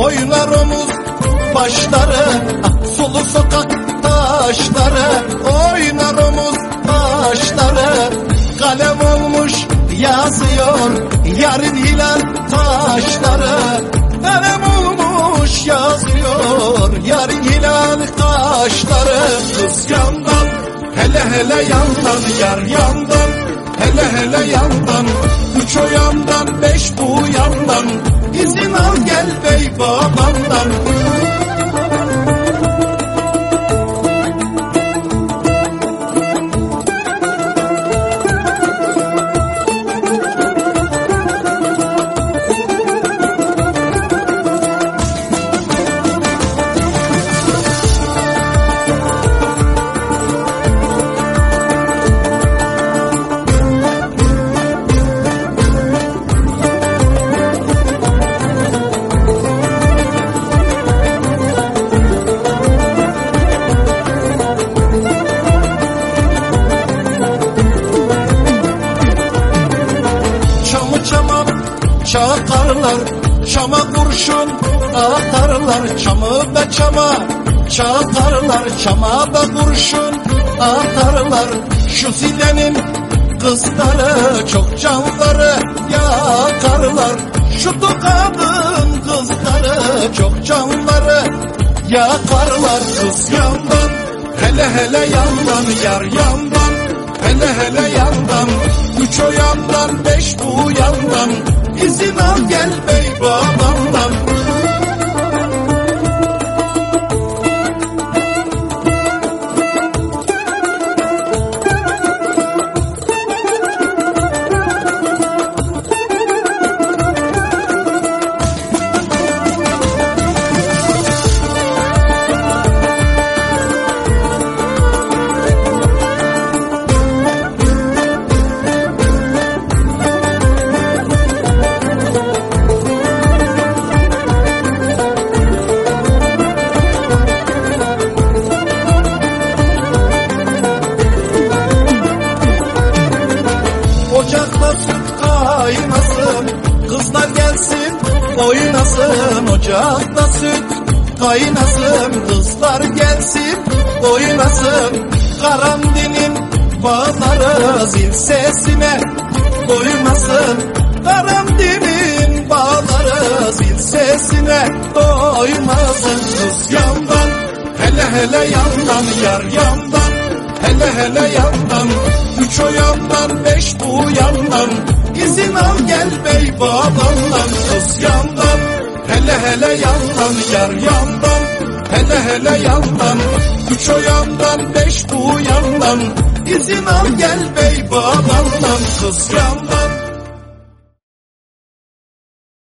boylar omuz başları Sulu sokak taşları. Oynar omuz taşları Kalem olmuş yazıyor yarın hilal taşları. Kalem olmuş yazıyor yarın hilal taşları. Kıskandan hele hele yandan yar yandan. Hele hele yandan Üç o yandan beş bu yandan. İzin al gel bey babamdan çakarlar Çama kurşun atarlar Çamı be çama çakarlar Çama be kurşun atarlar Şu silenin kızları Çok canları yakarlar. Şu tokadın kızları Çok canları yakarlar. Kız yandan hele hele yandan Yar yandan hele hele yandan Üç o yandan beş bu yandan İzin al gel bey babamdan kaynasın Kızlar gelsin oynasın Ocakta süt. Kaynasın Kızlar gelsin oynasın Karandinin bağları Zil sesine. Doymasın Karandinin bağları Zil sesine. Doymasın Kız yandan hele hele yandan Yar yandan. Hele hele yandan yandan İzin al gel bey babamdan Kız yandan hele hele yandan Yar yandan hele hele yandan Üç o yandan beş bu yandan İzin al gel bey babamdan Kız yandan